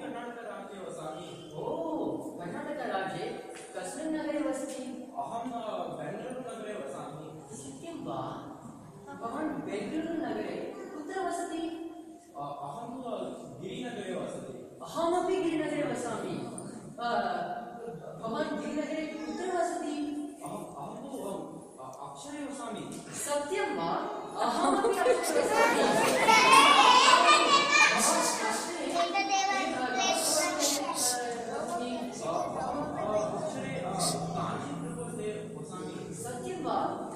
the Karnataka Rajya was Sami. Oh, Karnataka Rajya, Kasmin Nagare Vasti. अहम बेंगलुरु नगरे वसामि। सत्यं वा भवान् बेंगलुरु नगरे कुत्र वसति अहं गिरिनगरे वसति अहमपि गिरिनगरे वसामि भवान् गिरिनगरे कुत्र वसति अहं तु अक्षरे वसामि। सत्यं वा? अहमपि love.